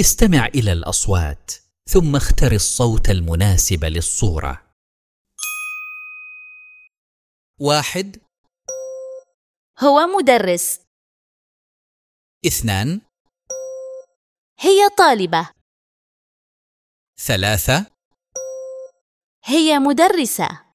استمع إلى الأصوات ثم اختر الصوت المناسب للصورة. واحد. هو مدرس. اثنان. هي طالبة. ثلاثة. هي مدرسة.